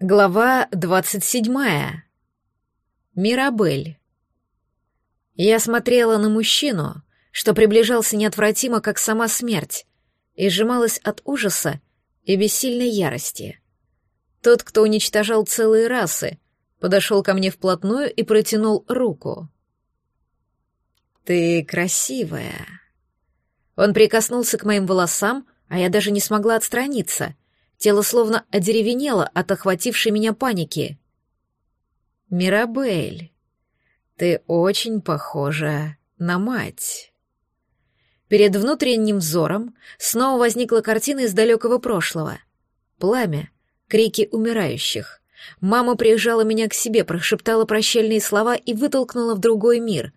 Глава двадцать седьмая. Мирабель. Я смотрела на мужчину, что приближался неотвратимо, как сама смерть, и сжималась от ужаса и бессильной ярости. Тот, кто уничтожал целые расы, подошел ко мне вплотную и протянул руку. «Ты красивая». Он прикоснулся к моим волосам, а я даже не смогла отстраниться — Тело словно одеревенело от охватившей меня паники. «Мирабель, ты очень похожа на мать». Перед внутренним взором снова возникла картина из далекого прошлого. Пламя, крики умирающих. Мама приезжала меня к себе, прошептала прощальные слова и вытолкнула в другой мир,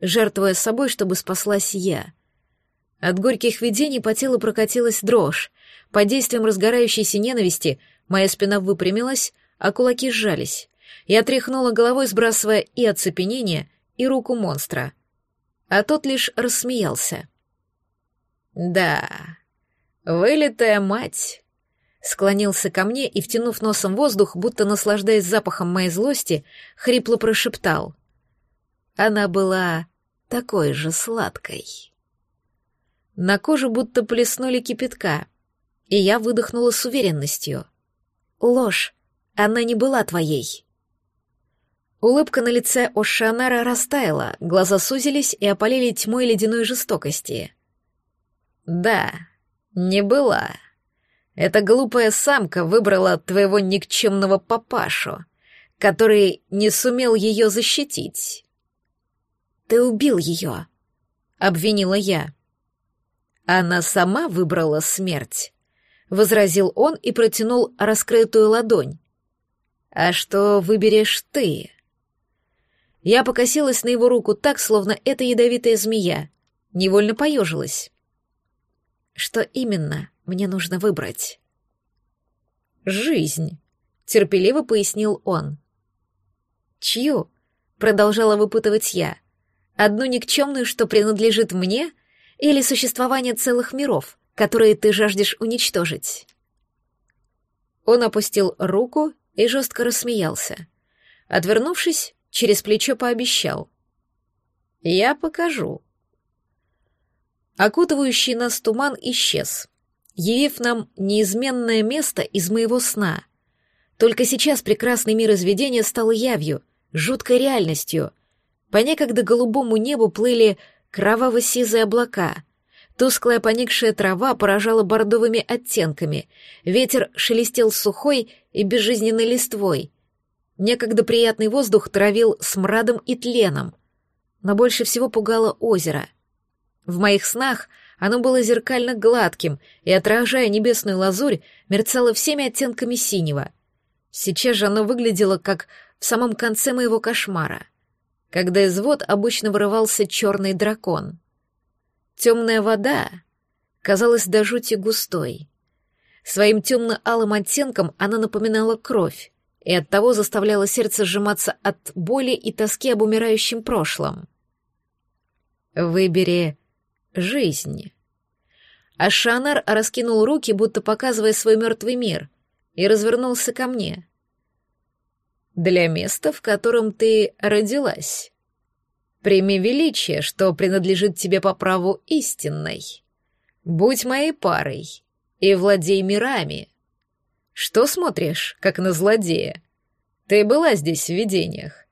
жертвуя собой, чтобы спаслась я. От горьких видений по телу прокатилась дрожь, под действием разгорающейся ненависти моя спина выпрямилась, а кулаки сжались. Я тряхнула головой, сбрасывая и оцепенение, и руку монстра. А тот лишь рассмеялся. «Да, вылитая мать!» Склонился ко мне и, втянув носом воздух, будто наслаждаясь запахом моей злости, хрипло прошептал. Она была такой же сладкой. На кожу будто плеснули кипятка — и я выдохнула с уверенностью. «Ложь. Она не была твоей». Улыбка на лице Ошанара растаяла, глаза сузились и опалили тьмой ледяной жестокости. «Да, не была. Эта глупая самка выбрала твоего никчемного папашу, который не сумел ее защитить». «Ты убил ее», — обвинила я. «Она сама выбрала смерть», — возразил он и протянул раскрытую ладонь. «А что выберешь ты?» Я покосилась на его руку так, словно это ядовитая змея. Невольно поежилась. «Что именно мне нужно выбрать?» «Жизнь», — терпеливо пояснил он. «Чью?» — продолжала выпытывать я. «Одну никчемную, что принадлежит мне, или существование целых миров, которые ты жаждешь уничтожить. Он опустил руку и жестко рассмеялся. Отвернувшись, через плечо пообещал. «Я покажу». Окутывающий нас туман исчез, явив нам неизменное место из моего сна. Только сейчас прекрасный мир изведения стал явью, жуткой реальностью. По некогда голубому небу плыли кроваво-сизые облака, Тусклая поникшая трава поражала бордовыми оттенками, ветер шелестел сухой и безжизненной листвой. Некогда приятный воздух травил смрадом и тленом, но больше всего пугало озеро. В моих снах оно было зеркально гладким и, отражая небесную лазурь, мерцало всеми оттенками синего. Сейчас же оно выглядело как в самом конце моего кошмара, когда из вод обычно вырывался черный дракон — Темная вода казалась до жути густой. Своим темно-алым оттенком она напоминала кровь и оттого заставляла сердце сжиматься от боли и тоски об умирающем прошлом. «Выбери жизнь». А Шанар раскинул руки, будто показывая свой мертвый мир, и развернулся ко мне. «Для места, в котором ты родилась». Прими величие, что принадлежит тебе по праву истинной. Будь моей парой и владей мирами. Что смотришь, как на злодея? Ты была здесь в видениях.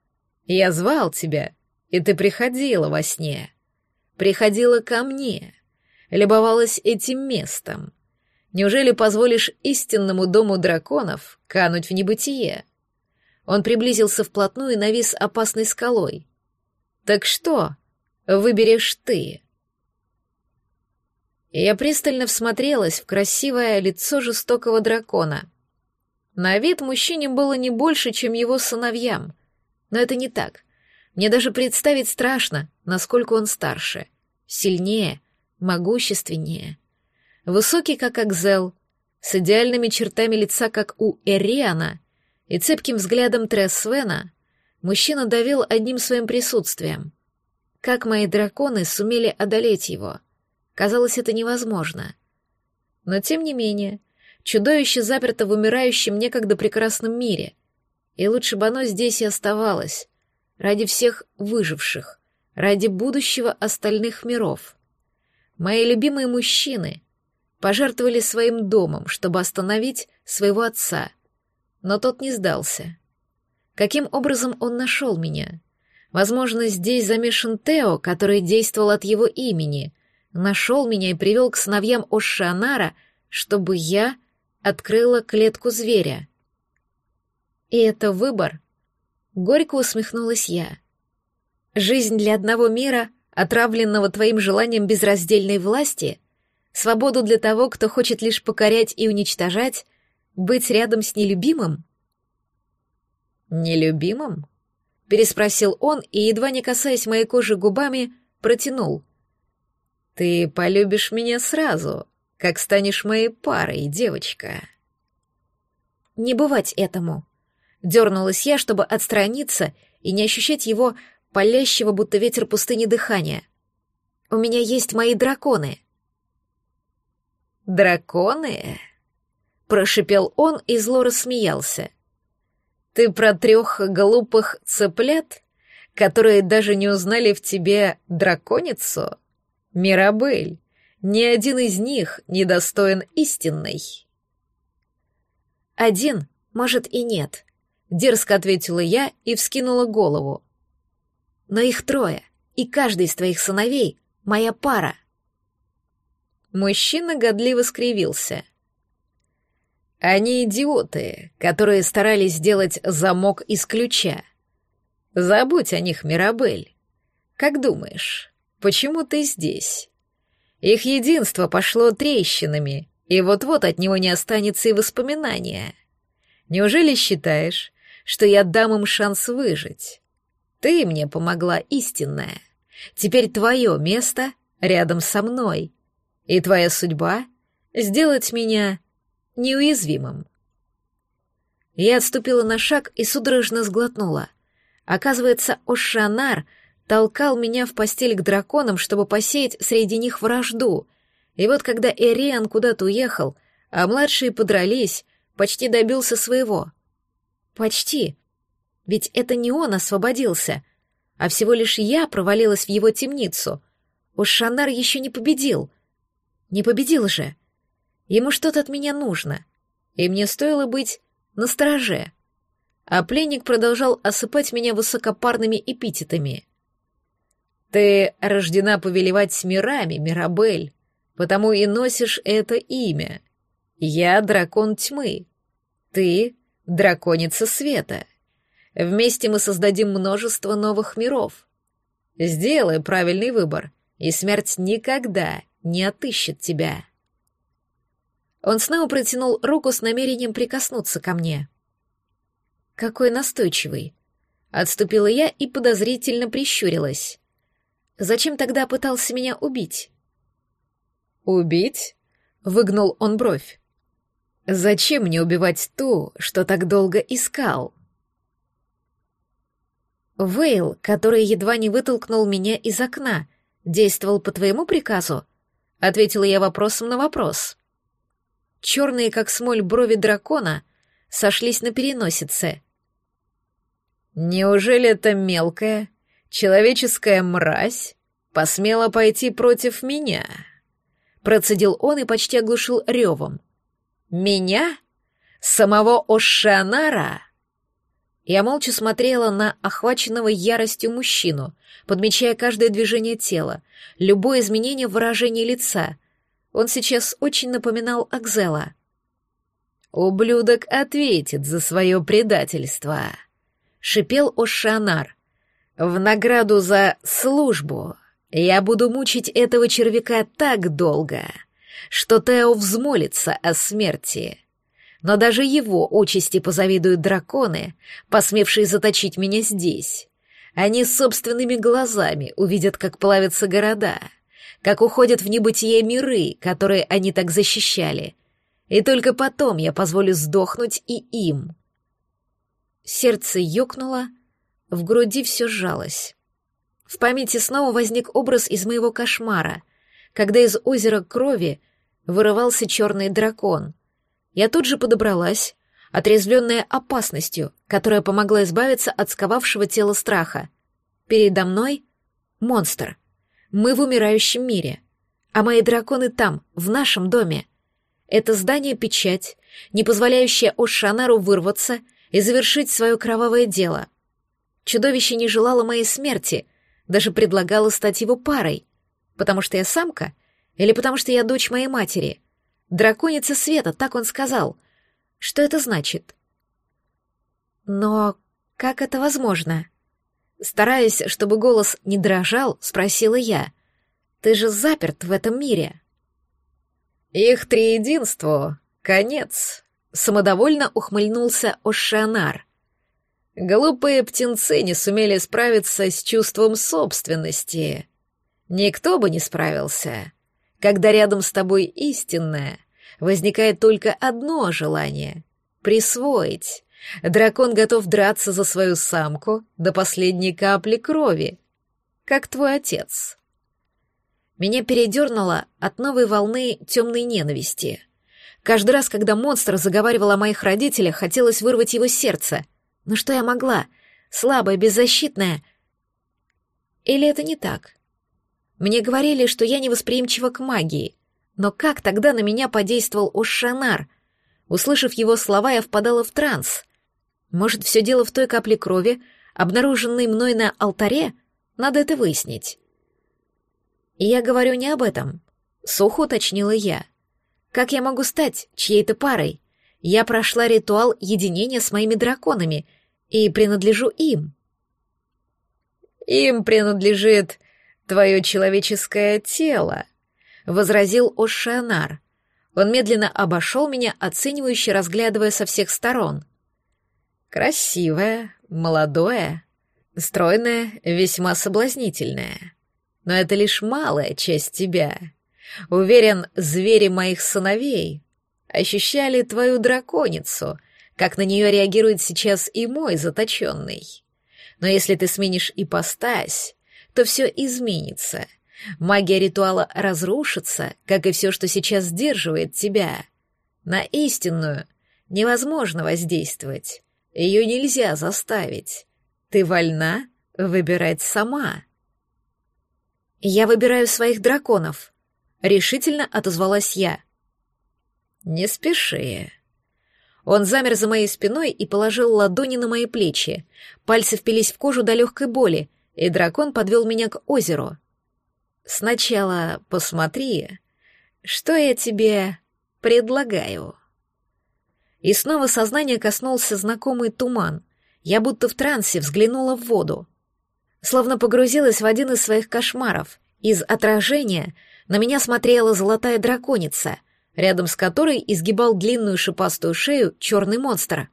Я звал тебя, и ты приходила во сне. Приходила ко мне, любовалась этим местом. Неужели позволишь истинному дому драконов кануть в небытие? Он приблизился вплотную и навис опасной скалой — так что выберешь ты? Я пристально всмотрелась в красивое лицо жестокого дракона. На вид мужчине было не больше, чем его сыновьям. Но это не так. Мне даже представить страшно, насколько он старше. Сильнее, могущественнее. Высокий, как Акзел, с идеальными чертами лица, как у Эриана, и цепким взглядом Тресвена, Мужчина давил одним своим присутствием. Как мои драконы сумели одолеть его? Казалось, это невозможно. Но тем не менее, Чудовище заперто в умирающем некогда прекрасном мире. И лучше бы оно здесь и оставалось. Ради всех выживших. Ради будущего остальных миров. Мои любимые мужчины пожертвовали своим домом, чтобы остановить своего отца. Но тот не сдался. Каким образом он нашел меня? Возможно, здесь замешан Тео, который действовал от его имени. Нашел меня и привел к сыновьям Ошанара, чтобы я открыла клетку зверя. И это выбор. Горько усмехнулась я. Жизнь для одного мира, отравленного твоим желанием безраздельной власти, свободу для того, кто хочет лишь покорять и уничтожать, быть рядом с нелюбимым? Нелюбимым? Переспросил он и, едва не касаясь моей кожи губами, протянул. Ты полюбишь меня сразу, как станешь моей парой, девочка. Не бывать этому. Дернулась я, чтобы отстраниться и не ощущать его палящего, будто ветер пустыни дыхания. У меня есть мои драконы. Драконы? Прошипел он и зло рассмеялся. Ты про трех глупых цыплят, которые даже не узнали в тебе драконицу? Мирабель, ни один из них не достоин истинной. Один, может, и нет, дерзко ответила я и вскинула голову. Но их трое, и каждый из твоих сыновей — моя пара. Мужчина годливо скривился — они идиоты, которые старались сделать замок из ключа. Забудь о них, Мирабель. Как думаешь, почему ты здесь? Их единство пошло трещинами, и вот-вот от него не останется и воспоминания. Неужели считаешь, что я дам им шанс выжить? Ты мне помогла истинная. Теперь твое место рядом со мной. И твоя судьба — сделать меня неуязвимым. Я отступила на шаг и судорожно сглотнула. Оказывается, Ошанар толкал меня в постель к драконам, чтобы посеять среди них вражду. И вот когда Эриан куда-то уехал, а младшие подрались, почти добился своего. Почти. Ведь это не он освободился, а всего лишь я провалилась в его темницу. Ошанар еще не победил. Не победил же. Ему что-то от меня нужно, и мне стоило быть настороже. А пленник продолжал осыпать меня высокопарными эпитетами. «Ты рождена повелевать мирами, Мирабель, потому и носишь это имя. Я дракон тьмы, ты — драконица света. Вместе мы создадим множество новых миров. Сделай правильный выбор, и смерть никогда не отыщет тебя». Он снова протянул руку с намерением прикоснуться ко мне. Какой настойчивый. Отступила я и подозрительно прищурилась. Зачем тогда пытался меня убить? Убить? Выгнул он бровь. Зачем мне убивать ту, что так долго искал? Вейл, который едва не вытолкнул меня из окна, действовал по твоему приказу? Ответила я вопросом на вопрос. Черные, как смоль, брови дракона сошлись на переносице. «Неужели эта мелкая, человеческая мразь посмела пойти против меня?» Процедил он и почти оглушил ревом. «Меня? Самого Ошанара?» Я молча смотрела на охваченного яростью мужчину, подмечая каждое движение тела, любое изменение выражения лица, он сейчас очень напоминал Акзела. «Ублюдок ответит за свое предательство», — шипел Ошанар. «В награду за службу я буду мучить этого червяка так долго, что Тео взмолится о смерти. Но даже его участи позавидуют драконы, посмевшие заточить меня здесь. Они собственными глазами увидят, как плавятся города» как уходят в небытие миры, которые они так защищали. И только потом я позволю сдохнуть и им. Сердце ёкнуло, в груди все сжалось. В памяти снова возник образ из моего кошмара, когда из озера крови вырывался черный дракон. Я тут же подобралась, отрезвленная опасностью, которая помогла избавиться от сковавшего тела страха. Передо мной — монстр. Мы в умирающем мире, а мои драконы там, в нашем доме. Это здание — печать, не позволяющая Ошанару вырваться и завершить свое кровавое дело. Чудовище не желало моей смерти, даже предлагало стать его парой, потому что я самка или потому что я дочь моей матери. Драконица света, так он сказал — что это значит? Но как это возможно? Стараясь, чтобы голос не дрожал, спросила я. Ты же заперт в этом мире. Их триединству — конец. Самодовольно ухмыльнулся Ошанар. Глупые птенцы не сумели справиться с чувством собственности. Никто бы не справился, когда рядом с тобой истинная, возникает только одно желание — присвоить. Дракон готов драться за свою самку до последней капли крови, как твой отец. Меня передернуло от новой волны темной ненависти. Каждый раз, когда монстр заговаривал о моих родителях, хотелось вырвать его сердце. Но что я могла? Слабая, беззащитная. Или это не так? Мне говорили, что я невосприимчива к магии — но как тогда на меня подействовал Ошанар? Услышав его слова, я впадала в транс. Может, все дело в той капле крови, обнаруженной мной на алтаре? Надо это выяснить. я говорю не об этом. Сухо уточнила я. Как я могу стать чьей-то парой? Я прошла ритуал единения с моими драконами и принадлежу им. Им принадлежит твое человеческое тело, — возразил Ошианар. Он медленно обошел меня, оценивающе разглядывая со всех сторон. «Красивое, молодое, стройное, весьма соблазнительное. Но это лишь малая часть тебя. Уверен, звери моих сыновей ощущали твою драконицу, как на нее реагирует сейчас и мой заточенный. Но если ты сменишь ипостась, то все изменится, Магия ритуала разрушится, как и все, что сейчас сдерживает тебя. На истинную невозможно воздействовать. Ее нельзя заставить. Ты вольна выбирать сама. Я выбираю своих драконов. Решительно отозвалась я. Не спеши. Он замер за моей спиной и положил ладони на мои плечи. Пальцы впились в кожу до легкой боли, и дракон подвел меня к озеру. Сначала посмотри, что я тебе предлагаю. И снова сознание коснулся знакомый туман. Я будто в трансе взглянула в воду. Словно погрузилась в один из своих кошмаров. Из отражения на меня смотрела золотая драконица, рядом с которой изгибал длинную шипастую шею черный монстр.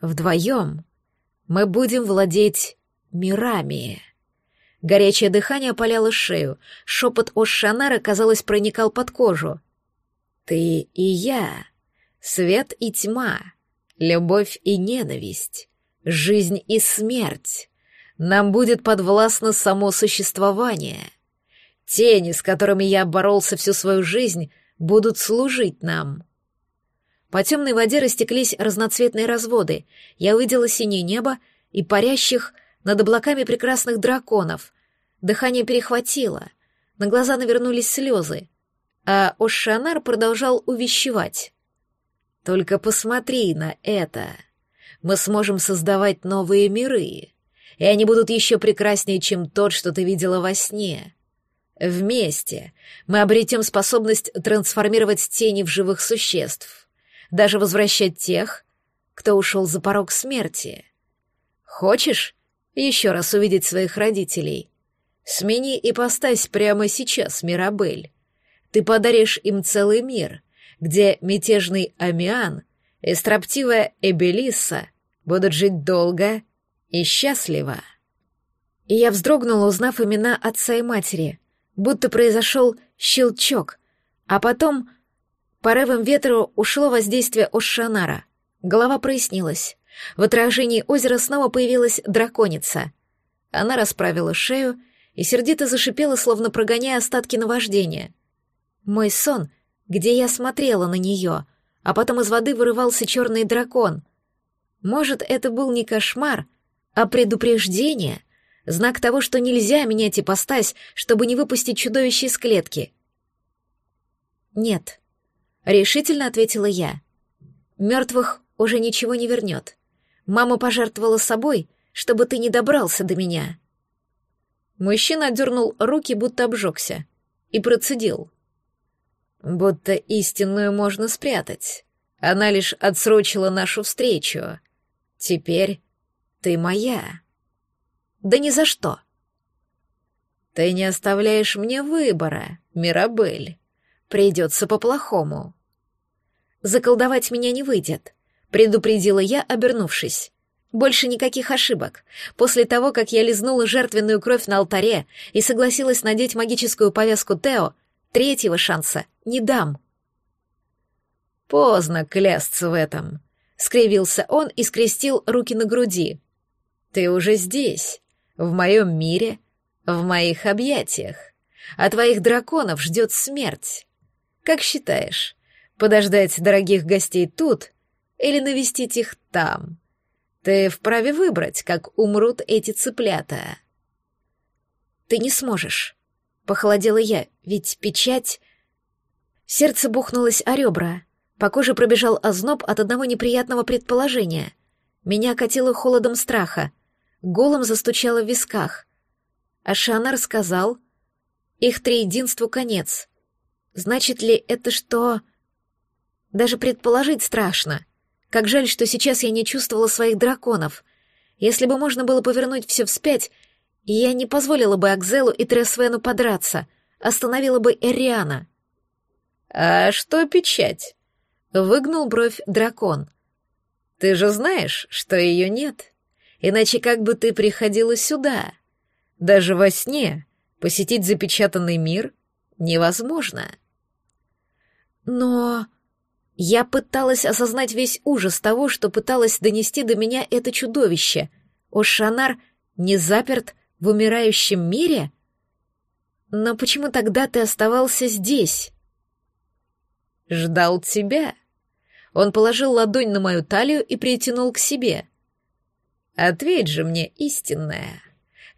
Вдвоем мы будем владеть мирами. Горячее дыхание опаляло шею, шепот Ошанара, казалось, проникал под кожу. «Ты и я, свет и тьма, любовь и ненависть, жизнь и смерть. Нам будет подвластно само существование. Тени, с которыми я боролся всю свою жизнь, будут служить нам». По темной воде растеклись разноцветные разводы. Я увидела синее небо и парящих над облаками прекрасных драконов. Дыхание перехватило, на глаза навернулись слезы, а Ошанар продолжал увещевать. «Только посмотри на это. Мы сможем создавать новые миры, и они будут еще прекраснее, чем тот, что ты видела во сне. Вместе мы обретем способность трансформировать тени в живых существ, даже возвращать тех, кто ушел за порог смерти. Хочешь еще раз увидеть своих родителей. Смени и ипостась прямо сейчас, Мирабель. Ты подаришь им целый мир, где мятежный Амиан и строптивая Эбелиса будут жить долго и счастливо. И я вздрогнула, узнав имена отца и матери, будто произошел щелчок, а потом порывом ветра ушло воздействие Ошанара. Голова прояснилась. В отражении озера снова появилась драконица. Она расправила шею и сердито зашипела, словно прогоняя остатки наваждения. Мой сон, где я смотрела на нее, а потом из воды вырывался черный дракон. Может, это был не кошмар, а предупреждение, знак того, что нельзя менять ипостась, чтобы не выпустить чудовище из клетки. «Нет», — решительно ответила я. «Мертвых уже ничего не вернет. Мама пожертвовала собой, чтобы ты не добрался до меня». Мужчина отдернул руки, будто обжегся, и процедил. «Будто истинную можно спрятать. Она лишь отсрочила нашу встречу. Теперь ты моя». «Да ни за что». «Ты не оставляешь мне выбора, Мирабель. Придется по-плохому». «Заколдовать меня не выйдет», — предупредила я, обернувшись. Больше никаких ошибок. После того, как я лизнула жертвенную кровь на алтаре и согласилась надеть магическую повязку Тео, третьего шанса не дам. Поздно клясться в этом, скривился он и скрестил руки на груди. Ты уже здесь, в моем мире, в моих объятиях. А твоих драконов ждет смерть. Как считаешь, подождать дорогих гостей тут или навестить их там? Ты вправе выбрать, как умрут эти цыплята. Ты не сможешь. Похолодела я, ведь печать... Сердце бухнулось о ребра. По коже пробежал озноб от одного неприятного предположения. Меня окатило холодом страха. Голом застучало в висках. А Шанар сказал... Их триединству конец. Значит ли это, что... Даже предположить страшно. Как жаль, что сейчас я не чувствовала своих драконов. Если бы можно было повернуть все вспять, я не позволила бы Акзелу и Тресвену подраться, остановила бы Эриана. «А что печать?» — выгнул бровь дракон. «Ты же знаешь, что ее нет. Иначе как бы ты приходила сюда? Даже во сне посетить запечатанный мир невозможно». «Но...» Я пыталась осознать весь ужас того, что пыталось донести до меня это чудовище. Ошанар не заперт в умирающем мире? Но почему тогда ты оставался здесь? Ждал тебя. Он положил ладонь на мою талию и притянул к себе. Ответь же мне, истинная,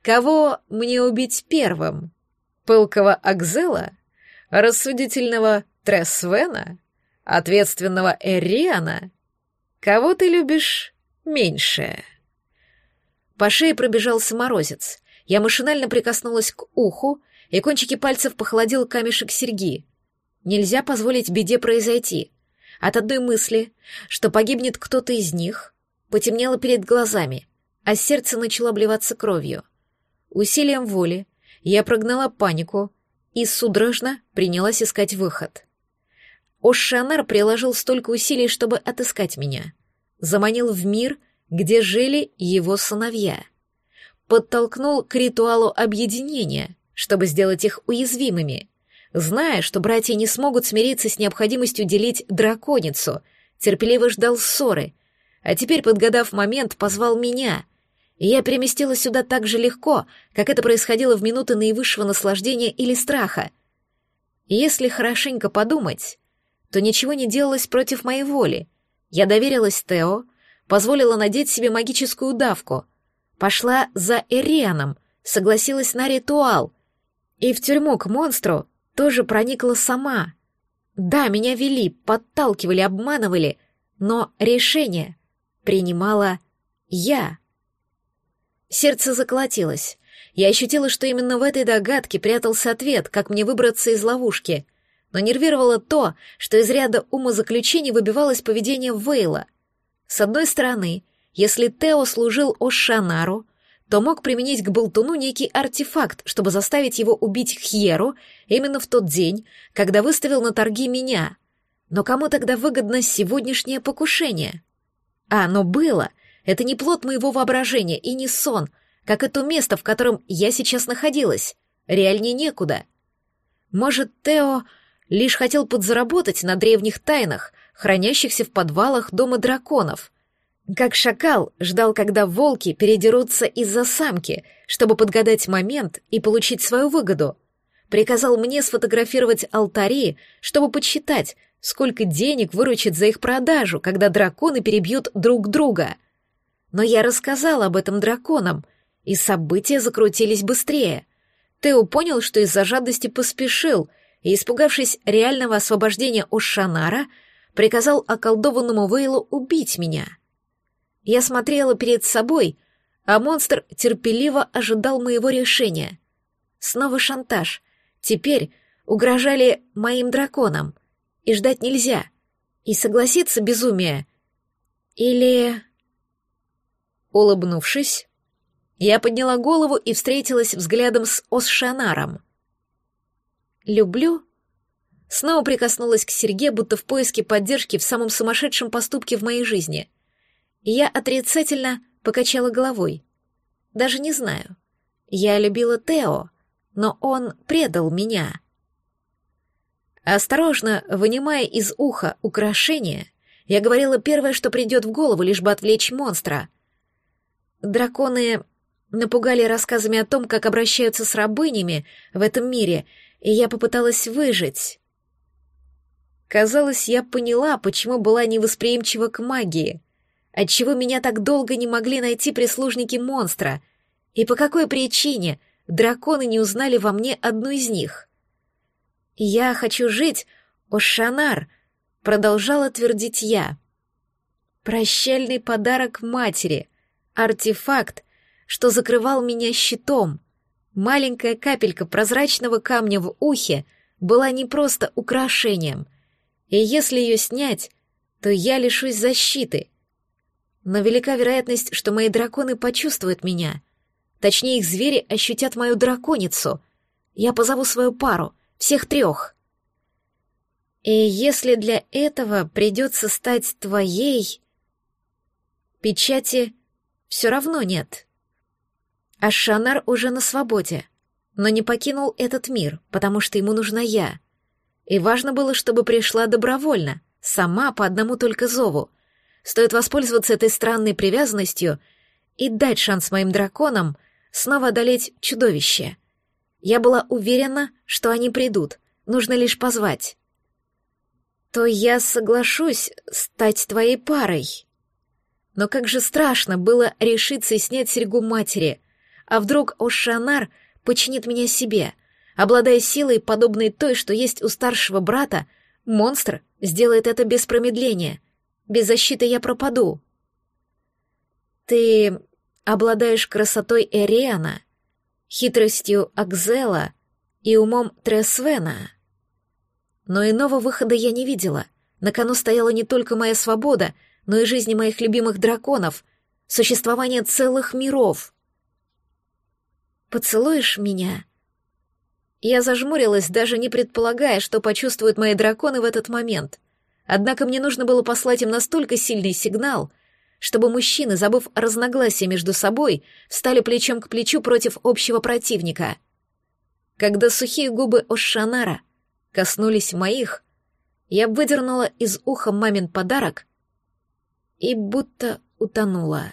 кого мне убить первым? Пылкого Акзела? Рассудительного Тресвена? Ответственного Эриана? Кого ты любишь меньше?» По шее пробежался морозец. Я машинально прикоснулась к уху, и кончики пальцев похолодил камешек серьги. Нельзя позволить беде произойти. От одной мысли, что погибнет кто-то из них, потемнело перед глазами, а сердце начало обливаться кровью. Усилием воли я прогнала панику и судорожно принялась искать выход. Ошшанар приложил столько усилий, чтобы отыскать меня. Заманил в мир, где жили его сыновья. Подтолкнул к ритуалу объединения, чтобы сделать их уязвимыми. Зная, что братья не смогут смириться с необходимостью делить драконицу, терпеливо ждал ссоры, а теперь, подгадав момент, позвал меня. И я переместилась сюда так же легко, как это происходило в минуты наивысшего наслаждения или страха. если хорошенько подумать, то ничего не делалось против моей воли. Я доверилась Тео, позволила надеть себе магическую давку, пошла за Эрианом, согласилась на ритуал, и в тюрьму к монстру тоже проникла сама. Да, меня вели, подталкивали, обманывали, но решение принимала я. Сердце заколотилось. Я ощутила, что именно в этой догадке прятался ответ, как мне выбраться из ловушки но нервировало то, что из ряда умозаключений выбивалось поведение Вейла. С одной стороны, если Тео служил Ошанару, то мог применить к болтуну некий артефакт, чтобы заставить его убить Хьеру именно в тот день, когда выставил на торги меня. Но кому тогда выгодно сегодняшнее покушение? А оно было. Это не плод моего воображения и не сон, как и то место, в котором я сейчас находилась. Реальнее некуда. Может, Тео лишь хотел подзаработать на древних тайнах, хранящихся в подвалах дома драконов. Как шакал ждал, когда волки передерутся из-за самки, чтобы подгадать момент и получить свою выгоду. Приказал мне сфотографировать алтари, чтобы подсчитать, сколько денег выручит за их продажу, когда драконы перебьют друг друга. Но я рассказала об этом драконам, и события закрутились быстрее. Тео понял, что из-за жадности поспешил, и, испугавшись реального освобождения Ошанара, приказал околдованному Вейлу убить меня. Я смотрела перед собой, а монстр терпеливо ожидал моего решения. Снова шантаж. Теперь угрожали моим драконам. И ждать нельзя. И согласиться безумие. Или... Улыбнувшись, я подняла голову и встретилась взглядом с Осшанаром. «Люблю?» Снова прикоснулась к Серге, будто в поиске поддержки в самом сумасшедшем поступке в моей жизни. Я отрицательно покачала головой. Даже не знаю. Я любила Тео, но он предал меня. Осторожно, вынимая из уха украшение, я говорила первое, что придет в голову, лишь бы отвлечь монстра. Драконы напугали рассказами о том, как обращаются с рабынями в этом мире, и я попыталась выжить. Казалось, я поняла, почему была невосприимчива к магии, отчего меня так долго не могли найти прислужники монстра, и по какой причине драконы не узнали во мне одну из них. «Я хочу жить, Ошанар», — продолжала твердить я. Прощальный подарок матери, артефакт, что закрывал меня щитом. Маленькая капелька прозрачного камня в ухе была не просто украшением, и если ее снять, то я лишусь защиты. Но велика вероятность, что мои драконы почувствуют меня. Точнее, их звери ощутят мою драконицу. Я позову свою пару — всех трех. И если для этого придется стать твоей... Печати все равно нет. А Шанар уже на свободе, но не покинул этот мир, потому что ему нужна я. И важно было, чтобы пришла добровольно, сама по одному только зову. Стоит воспользоваться этой странной привязанностью и дать шанс моим драконам снова одолеть чудовище — я была уверена, что они придут, нужно лишь позвать. То я соглашусь стать твоей парой. Но как же страшно было решиться снять серьгу матери. А вдруг Ошанар починит меня себе, обладая силой, подобной той, что есть у старшего брата, монстр сделает это без промедления. Без защиты я пропаду. Ты обладаешь красотой Эриана хитростью Акзела и умом Тресвена. Но иного выхода я не видела. На кону стояла не только моя свобода, но и жизни моих любимых драконов, существование целых миров. «Поцелуешь меня?» Я зажмурилась, даже не предполагая, что почувствуют мои драконы в этот момент. Однако мне нужно было послать им настолько сильный сигнал — чтобы мужчины, забыв разногласия между собой, встали плечом к плечу против общего противника. Когда сухие губы Ошанара коснулись моих, я выдернула из уха мамин подарок и будто утонула.